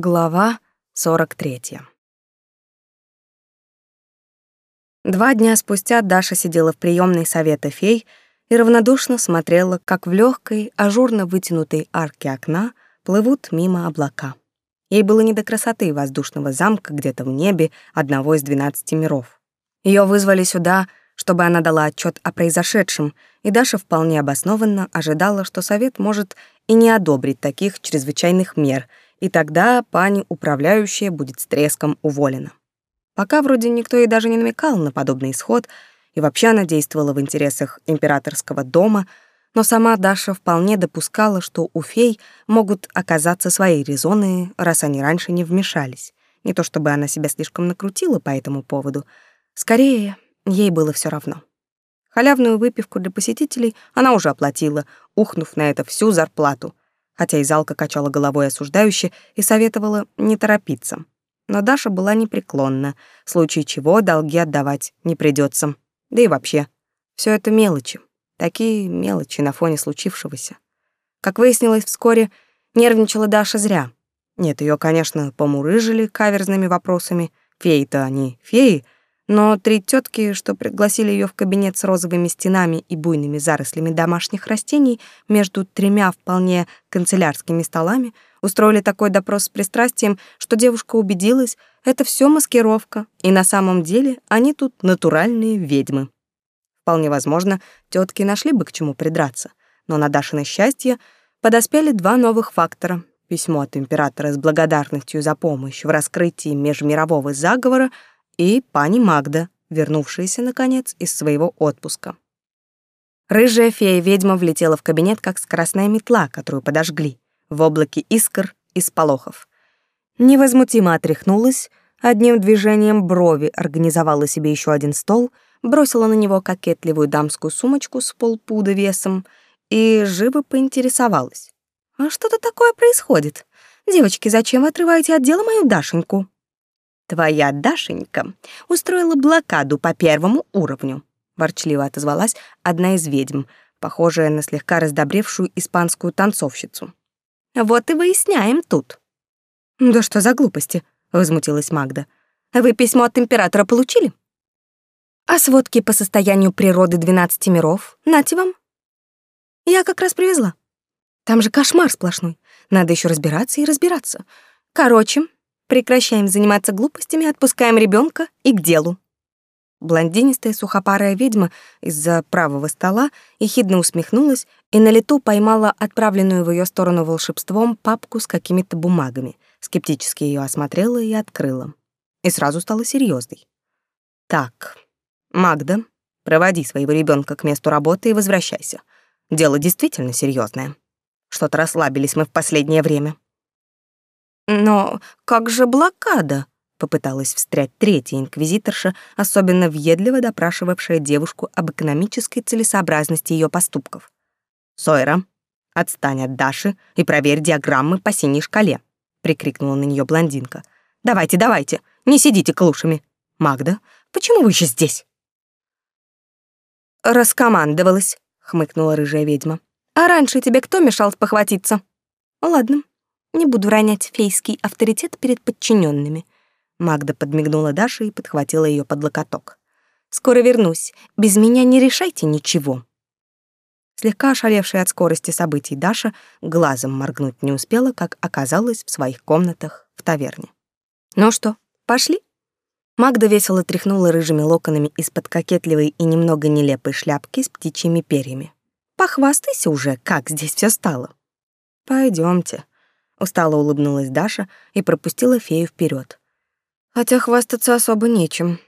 Глава 43. Два дня спустя Даша сидела в приемной совета фей и равнодушно смотрела, как в легкой, ажурно вытянутой арке окна плывут мимо облака. Ей было не до красоты воздушного замка где-то в небе одного из двенадцати миров. Ее вызвали сюда, чтобы она дала отчет о произошедшем, и Даша вполне обоснованно ожидала, что совет может и не одобрить таких чрезвычайных мер — и тогда пани управляющая будет с треском уволена. Пока вроде никто и даже не намекал на подобный исход, и вообще она действовала в интересах императорского дома, но сама Даша вполне допускала, что у фей могут оказаться свои резоны, раз они раньше не вмешались. Не то чтобы она себя слишком накрутила по этому поводу, скорее, ей было все равно. Халявную выпивку для посетителей она уже оплатила, ухнув на это всю зарплату, хотя и Залка качала головой осуждающе и советовала не торопиться. Но Даша была непреклонна, в случае чего долги отдавать не придется. Да и вообще, все это мелочи. Такие мелочи на фоне случившегося. Как выяснилось вскоре, нервничала Даша зря. Нет, ее, конечно, помурыжили каверзными вопросами. Феи-то они феи — но три тетки, что пригласили ее в кабинет с розовыми стенами и буйными зарослями домашних растений между тремя вполне канцелярскими столами, устроили такой допрос с пристрастием, что девушка убедилась, это все маскировка, и на самом деле они тут натуральные ведьмы. Вполне возможно, тетки нашли бы к чему придраться, но на Дашино счастье подоспели два новых фактора. Письмо от императора с благодарностью за помощь в раскрытии межмирового заговора — и пани Магда, вернувшаяся, наконец, из своего отпуска. Рыжая фея-ведьма влетела в кабинет, как скоростная метла, которую подожгли, в облаке искр и сполохов. Невозмутимо отряхнулась, одним движением брови организовала себе еще один стол, бросила на него кокетливую дамскую сумочку с полпуда весом и живо поинтересовалась. «А что-то такое происходит? Девочки, зачем вы отрываете от дела мою Дашеньку?» Твоя Дашенька устроила блокаду по первому уровню, ворчливо отозвалась одна из ведьм, похожая на слегка раздобревшую испанскую танцовщицу. Вот и выясняем тут. Да что за глупости, возмутилась Магда. Вы письмо от императора получили? А сводки по состоянию природы двенадцати миров? Нате вам. Я как раз привезла. Там же кошмар сплошной. Надо еще разбираться и разбираться. Короче, Прекращаем заниматься глупостями, отпускаем ребенка и к делу. Блондинистая сухопарая ведьма из-за правого стола ехидно усмехнулась и на лету поймала отправленную в ее сторону волшебством папку с какими-то бумагами, скептически ее осмотрела и открыла. И сразу стала серьезной. «Так, Магда, проводи своего ребенка к месту работы и возвращайся. Дело действительно серьезное. Что-то расслабились мы в последнее время». «Но как же блокада?» — попыталась встрять третья инквизиторша, особенно въедливо допрашивавшая девушку об экономической целесообразности ее поступков. «Сойра, отстань от Даши и проверь диаграммы по синей шкале», — прикрикнула на нее блондинка. «Давайте, давайте, не сидите клушами. Магда, почему вы еще здесь?» «Раскомандовалась», — хмыкнула рыжая ведьма. «А раньше тебе кто мешал похватиться?» «Ладно, не буду ронять фейский авторитет перед подчиненными. Магда подмигнула Даше и подхватила ее под локоток. «Скоро вернусь. Без меня не решайте ничего». Слегка ошалевшая от скорости событий Даша глазом моргнуть не успела, как оказалась в своих комнатах в таверне. «Ну что, пошли?» Магда весело тряхнула рыжими локонами из-под кокетливой и немного нелепой шляпки с птичьими перьями. «Похвастайся уже, как здесь все стало». Пойдемте. Устало улыбнулась Даша и пропустила фею вперед. Хотя хвастаться особо нечем.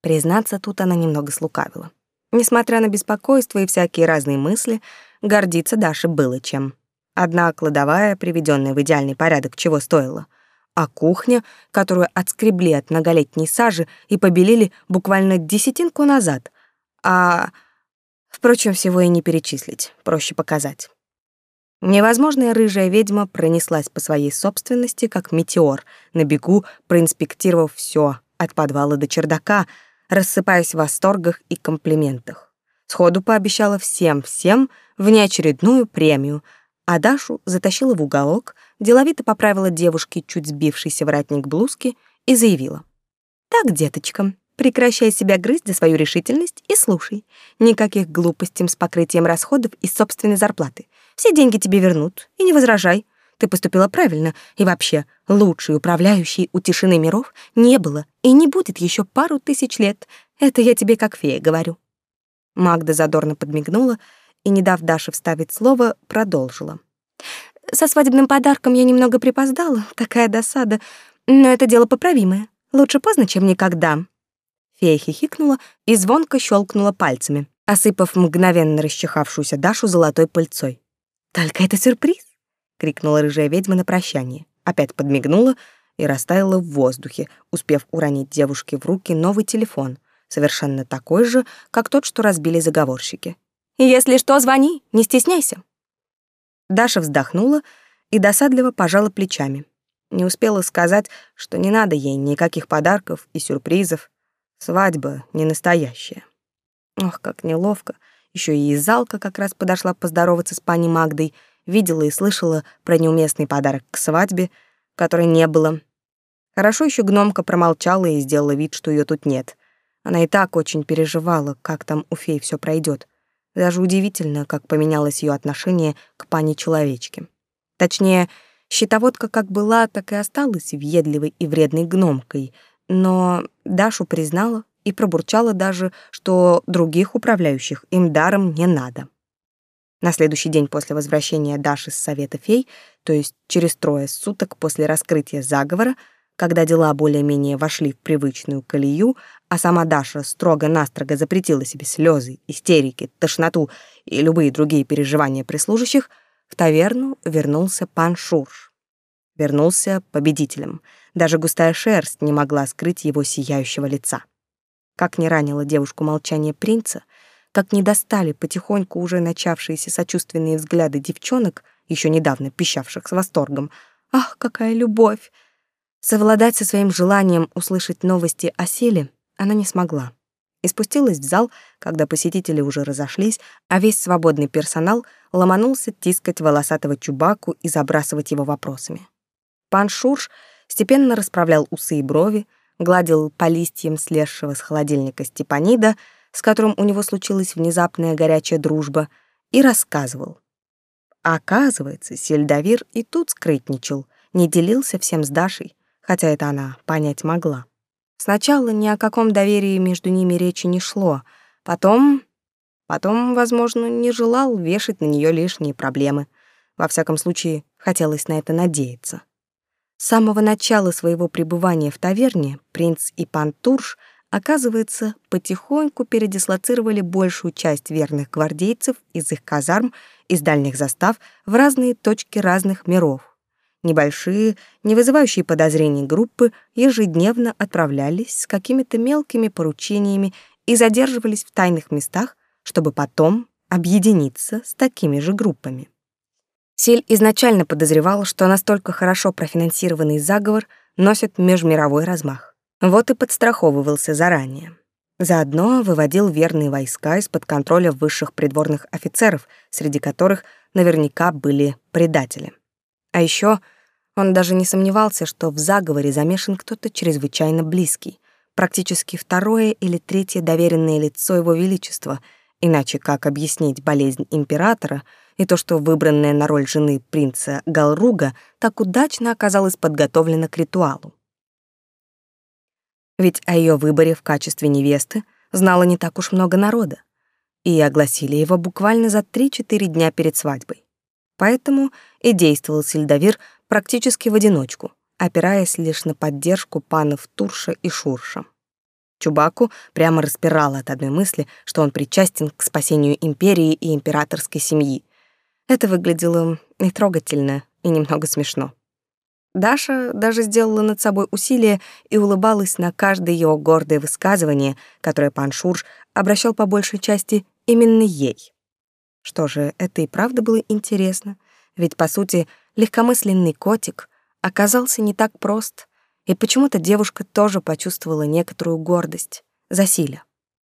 Признаться, тут она немного слукавила. Несмотря на беспокойство и всякие разные мысли, гордиться Даше было чем. Одна кладовая, приведенная в идеальный порядок, чего стоила, а кухня, которую отскребли от многолетней сажи и побелили буквально десятинку назад, а... Впрочем, всего и не перечислить, проще показать. Невозможная рыжая ведьма пронеслась по своей собственности, как метеор, на бегу проинспектировав все от подвала до чердака, рассыпаясь в восторгах и комплиментах. Сходу пообещала всем-всем внеочередную премию, а Дашу затащила в уголок, деловито поправила девушке чуть сбившийся воротник блузки и заявила. «Так, деточка, прекращай себя грызть за свою решительность и слушай. Никаких глупостей с покрытием расходов из собственной зарплаты. Все деньги тебе вернут, и не возражай. Ты поступила правильно, и вообще, лучшей управляющей у тишины миров не было и не будет еще пару тысяч лет. Это я тебе как фея говорю». Магда задорно подмигнула и, не дав Даше вставить слово, продолжила. «Со свадебным подарком я немного припоздала, такая досада, но это дело поправимое. Лучше поздно, чем никогда». Фея хихикнула и звонко щелкнула пальцами, осыпав мгновенно расчихавшуюся Дашу золотой пыльцой. «Только это сюрприз!» — крикнула рыжая ведьма на прощание, опять подмигнула и растаяла в воздухе, успев уронить девушке в руки новый телефон, совершенно такой же, как тот, что разбили заговорщики. «Если что, звони, не стесняйся». Даша вздохнула и досадливо пожала плечами. Не успела сказать, что не надо ей никаких подарков и сюрпризов. Свадьба не настоящая. Ох, как неловко. Еще и Изалка как раз подошла поздороваться с пани Магдой, видела и слышала про неуместный подарок к свадьбе, которой не было. Хорошо еще гномка промолчала и сделала вид, что ее тут нет. Она и так очень переживала, как там у фей все пройдет. Даже удивительно, как поменялось ее отношение к пане-человечке. Точнее, щитоводка как была, так и осталась въедливой и вредной гномкой, но Дашу признала и пробурчала даже, что других управляющих им даром не надо. На следующий день после возвращения Даши с совета фей, то есть через трое суток после раскрытия заговора, когда дела более-менее вошли в привычную колею, а сама Даша строго-настрого запретила себе слезы, истерики, тошноту и любые другие переживания прислужащих, в таверну вернулся пан Шурш. Вернулся победителем. Даже густая шерсть не могла скрыть его сияющего лица. Как не ранило девушку молчание принца, как не достали потихоньку уже начавшиеся сочувственные взгляды девчонок, еще недавно пищавших с восторгом. «Ах, какая любовь!» Совладать со своим желанием услышать новости о селе она не смогла. И спустилась в зал, когда посетители уже разошлись, а весь свободный персонал ломанулся тискать волосатого чубаку и забрасывать его вопросами. Пан Шурш степенно расправлял усы и брови, гладил по листьям слезшего с холодильника Степанида, с которым у него случилась внезапная горячая дружба, и рассказывал. Оказывается, Сельдовир и тут скрытничал, не делился всем с Дашей, хотя это она понять могла. Сначала ни о каком доверии между ними речи не шло, потом... Потом, возможно, не желал вешать на нее лишние проблемы. Во всяком случае, хотелось на это надеяться. С самого начала своего пребывания в таверне принц и пан Турш, оказывается, потихоньку передислоцировали большую часть верных гвардейцев из их казарм, из дальних застав в разные точки разных миров. Небольшие, не вызывающие подозрений группы ежедневно отправлялись с какими-то мелкими поручениями и задерживались в тайных местах, чтобы потом объединиться с такими же группами. Силь изначально подозревал, что настолько хорошо профинансированный заговор носит межмировой размах. Вот и подстраховывался заранее. Заодно выводил верные войска из-под контроля высших придворных офицеров, среди которых наверняка были предатели. А еще он даже не сомневался, что в заговоре замешан кто-то чрезвычайно близкий, практически второе или третье доверенное лицо его величества, иначе как объяснить болезнь императора и то, что выбранная на роль жены принца Галруга так удачно оказалась подготовлена к ритуалу. Ведь о ее выборе в качестве невесты знало не так уж много народа, и огласили его буквально за 3-4 дня перед свадьбой. Поэтому и действовал Сельдовир практически в одиночку, опираясь лишь на поддержку панов Турша и Шурша. Чубаку прямо распирало от одной мысли, что он причастен к спасению империи и императорской семьи. Это выглядело и трогательно, и немного смешно. Даша даже сделала над собой усилие и улыбалась на каждое его гордое высказывание, которое пан Шурш обращал по большей части именно ей. Что же, это и правда было интересно, ведь, по сути, легкомысленный котик оказался не так прост, и почему-то девушка тоже почувствовала некоторую гордость за Силя,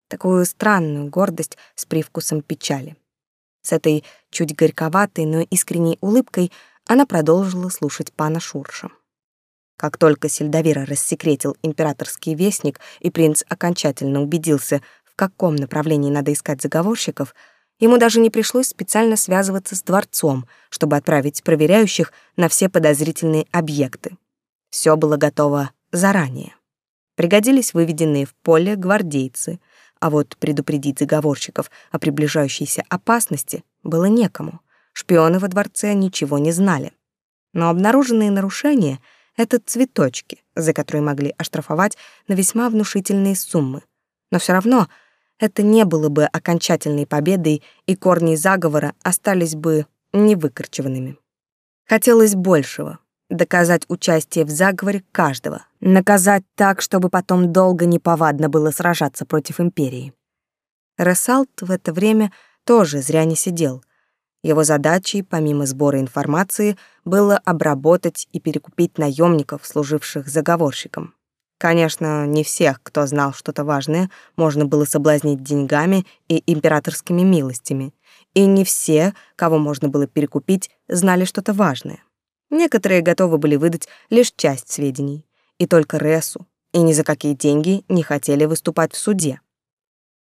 такую странную гордость с привкусом печали. С этой чуть горьковатой, но искренней улыбкой она продолжила слушать пана Шурша. Как только Сельдовира рассекретил императорский вестник, и принц окончательно убедился, в каком направлении надо искать заговорщиков, ему даже не пришлось специально связываться с дворцом, чтобы отправить проверяющих на все подозрительные объекты. Все было готово заранее. Пригодились выведенные в поле гвардейцы, а вот предупредить заговорщиков о приближающейся опасности было некому. Шпионы во дворце ничего не знали. Но обнаруженные нарушения — это цветочки, за которые могли оштрафовать на весьма внушительные суммы. Но все равно это не было бы окончательной победой, и корни заговора остались бы невыкорчеванными. Хотелось большего — доказать участие в заговоре каждого, наказать так, чтобы потом долго неповадно было сражаться против империи. Рассалт в это время тоже зря не сидел. Его задачей, помимо сбора информации, было обработать и перекупить наемников, служивших заговорщикам. Конечно, не всех, кто знал что-то важное, можно было соблазнить деньгами и императорскими милостями. И не все, кого можно было перекупить, знали что-то важное. Некоторые готовы были выдать лишь часть сведений и только Ресу, и ни за какие деньги не хотели выступать в суде.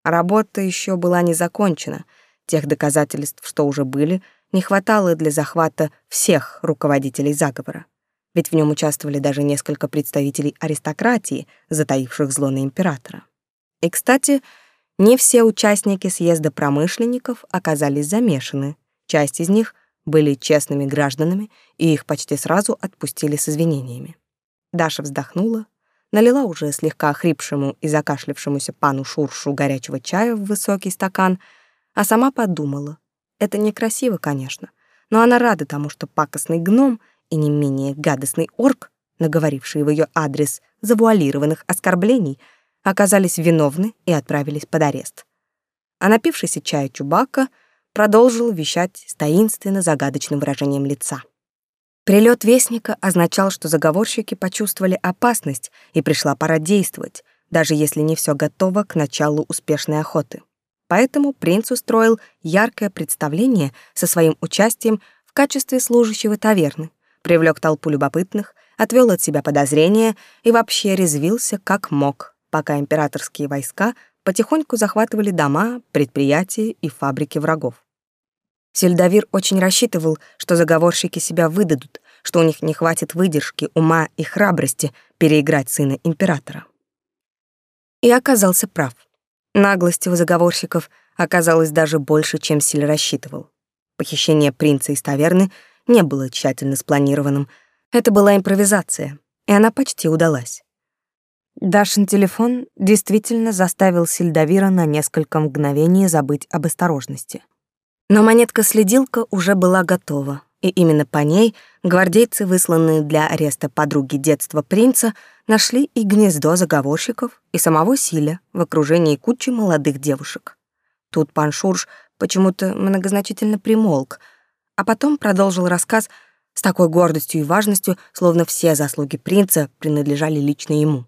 Работа еще была не закончена, тех доказательств, что уже были, не хватало для захвата всех руководителей заговора. Ведь в нем участвовали даже несколько представителей аристократии, затаивших зло на императора. И, кстати, не все участники съезда промышленников оказались замешаны. Часть из них были честными гражданами, и их почти сразу отпустили с извинениями. Даша вздохнула, налила уже слегка охрипшему и закашлявшемуся пану Шуршу горячего чая в высокий стакан, а сама подумала. Это некрасиво, конечно, но она рада тому, что пакостный гном и не менее гадостный орк, наговорившие в ее адрес завуалированных оскорблений, оказались виновны и отправились под арест. А напившийся чая Чубака продолжил вещать с таинственно загадочным выражением лица. Прилет вестника означал, что заговорщики почувствовали опасность и пришла пора действовать, даже если не все готово к началу успешной охоты. Поэтому принц устроил яркое представление со своим участием в качестве служащего таверны, привлек толпу любопытных, отвел от себя подозрения и вообще резвился как мог, пока императорские войска потихоньку захватывали дома, предприятия и фабрики врагов. Сельдовир очень рассчитывал, что заговорщики себя выдадут, что у них не хватит выдержки, ума и храбрости переиграть сына императора. И оказался прав. Наглости у заговорщиков оказалось даже больше, чем Силь рассчитывал. Похищение принца из таверны не было тщательно спланированным. Это была импровизация, и она почти удалась. Дашин телефон действительно заставил Сильдавира на несколько мгновений забыть об осторожности. Но монетка-следилка уже была готова, и именно по ней гвардейцы, высланные для ареста подруги детства принца, нашли и гнездо заговорщиков, и самого Силя в окружении кучи молодых девушек. Тут пан Шурш почему-то многозначительно примолк, а потом продолжил рассказ с такой гордостью и важностью, словно все заслуги принца принадлежали лично ему.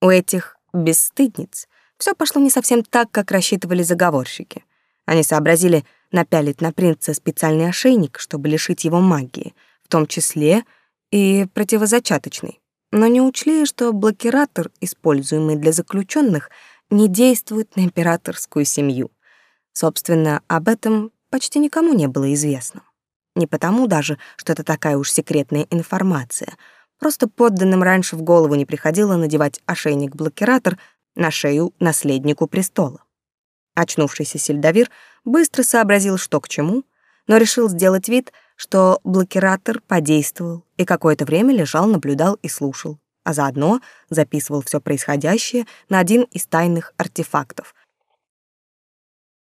У этих бесстыдниц все пошло не совсем так, как рассчитывали заговорщики. Они сообразили, напялить на принца специальный ошейник, чтобы лишить его магии, в том числе и противозачаточный. Но не учли, что блокиратор, используемый для заключенных, не действует на императорскую семью. Собственно, об этом почти никому не было известно. Не потому даже, что это такая уж секретная информация. Просто подданным раньше в голову не приходило надевать ошейник-блокиратор на шею наследнику престола. Очнувшийся сельдовир быстро сообразил, что к чему, но решил сделать вид, что блокиратор подействовал и какое-то время лежал, наблюдал и слушал, а заодно записывал все происходящее на один из тайных артефактов.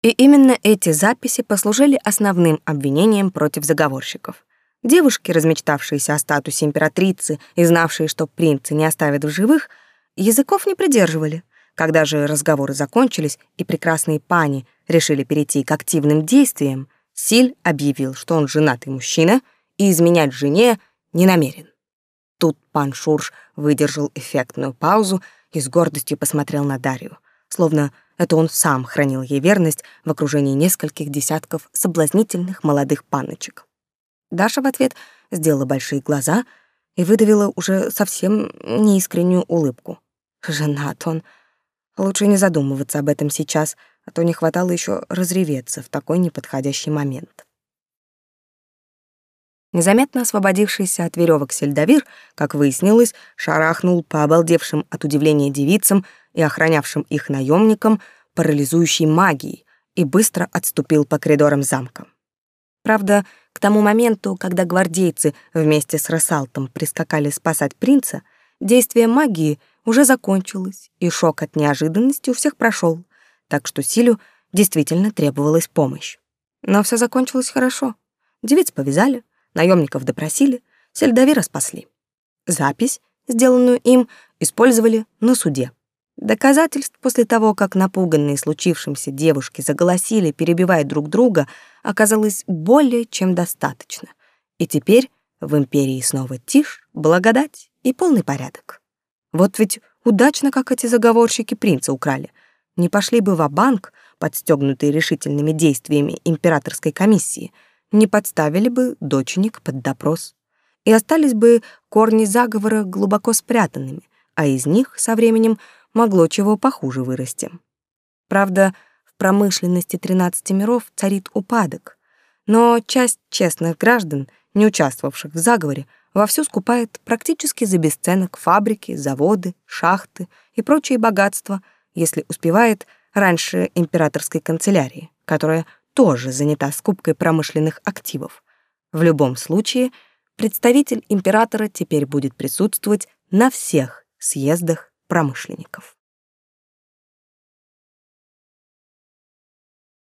И именно эти записи послужили основным обвинением против заговорщиков. Девушки, размечтавшиеся о статусе императрицы и знавшие, что принца не оставят в живых, языков не придерживали — когда же разговоры закончились и прекрасные пани решили перейти к активным действиям, Силь объявил, что он женатый мужчина и изменять жене не намерен. Тут пан Шурш выдержал эффектную паузу и с гордостью посмотрел на Дарью, словно это он сам хранил ей верность в окружении нескольких десятков соблазнительных молодых паночек. Даша в ответ сделала большие глаза и выдавила уже совсем неискреннюю улыбку. Женат он. Лучше не задумываться об этом сейчас, а то не хватало еще разреветься в такой неподходящий момент. Незаметно освободившийся от веревок сельдовир, как выяснилось, шарахнул по обалдевшим от удивления девицам и охранявшим их наемникам парализующей магией и быстро отступил по коридорам замка. Правда, к тому моменту, когда гвардейцы вместе с Рассалтом прискакали спасать принца, действие магии уже закончилось, и шок от неожиданности у всех прошел, так что Силю действительно требовалась помощь. Но все закончилось хорошо. Девиц повязали, наемников допросили, сельдовира спасли. Запись, сделанную им, использовали на суде. Доказательств после того, как напуганные случившимся девушки заголосили, перебивая друг друга, оказалось более чем достаточно. И теперь в империи снова тишь, благодать и полный порядок. Вот ведь удачно, как эти заговорщики принца украли. Не пошли бы в банк подстегнутые решительными действиями императорской комиссии — не подставили бы доченик под допрос. И остались бы корни заговора глубоко спрятанными, а из них со временем могло чего похуже вырасти. Правда, в промышленности 13 миров царит упадок, но часть честных граждан, не участвовавших в заговоре, вовсю скупает практически за бесценок фабрики, заводы, шахты и прочие богатства, если успевает раньше императорской канцелярии, которая тоже занята скупкой промышленных активов. В любом случае, представитель императора теперь будет присутствовать на всех съездах промышленников.